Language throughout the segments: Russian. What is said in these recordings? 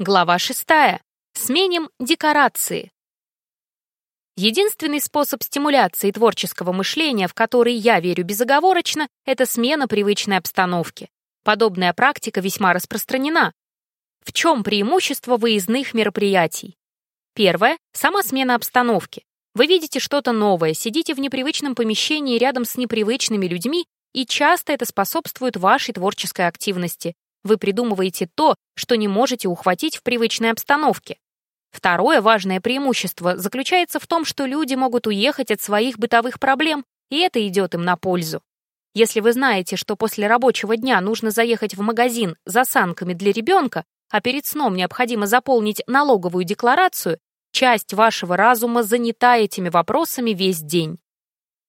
Глава 6. Сменим декорации. Единственный способ стимуляции творческого мышления, в который я верю безоговорочно, это смена привычной обстановки. Подобная практика весьма распространена. В чем преимущество выездных мероприятий? Первое — сама смена обстановки. Вы видите что-то новое, сидите в непривычном помещении рядом с непривычными людьми, и часто это способствует вашей творческой активности. Вы придумываете то, что не можете ухватить в привычной обстановке. Второе важное преимущество заключается в том, что люди могут уехать от своих бытовых проблем, и это идет им на пользу. Если вы знаете, что после рабочего дня нужно заехать в магазин за санками для ребенка, а перед сном необходимо заполнить налоговую декларацию, часть вашего разума занята этими вопросами весь день.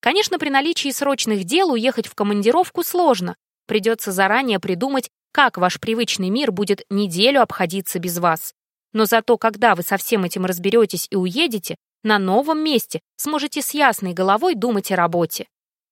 Конечно, при наличии срочных дел уехать в командировку сложно. Придется заранее придумать, как ваш привычный мир будет неделю обходиться без вас. Но зато, когда вы со всем этим разберетесь и уедете, на новом месте сможете с ясной головой думать о работе.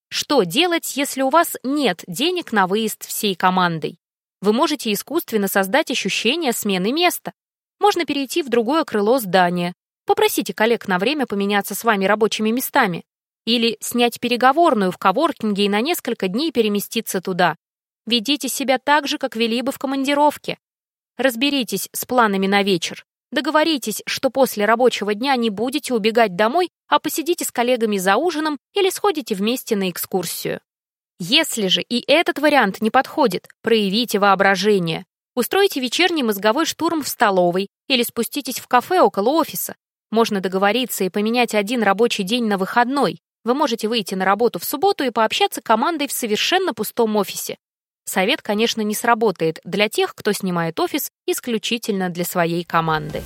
Что делать, если у вас нет денег на выезд всей командой? Вы можете искусственно создать ощущение смены места. Можно перейти в другое крыло здания. Попросите коллег на время поменяться с вами рабочими местами. Или снять переговорную в коворкинге и на несколько дней переместиться туда. Ведите себя так же, как вели бы в командировке. Разберитесь с планами на вечер. Договоритесь, что после рабочего дня не будете убегать домой, а посидите с коллегами за ужином или сходите вместе на экскурсию. Если же и этот вариант не подходит, проявите воображение. Устройте вечерний мозговой штурм в столовой или спуститесь в кафе около офиса. Можно договориться и поменять один рабочий день на выходной. Вы можете выйти на работу в субботу и пообщаться командой в совершенно пустом офисе. Совет, конечно, не сработает для тех, кто снимает офис исключительно для своей команды.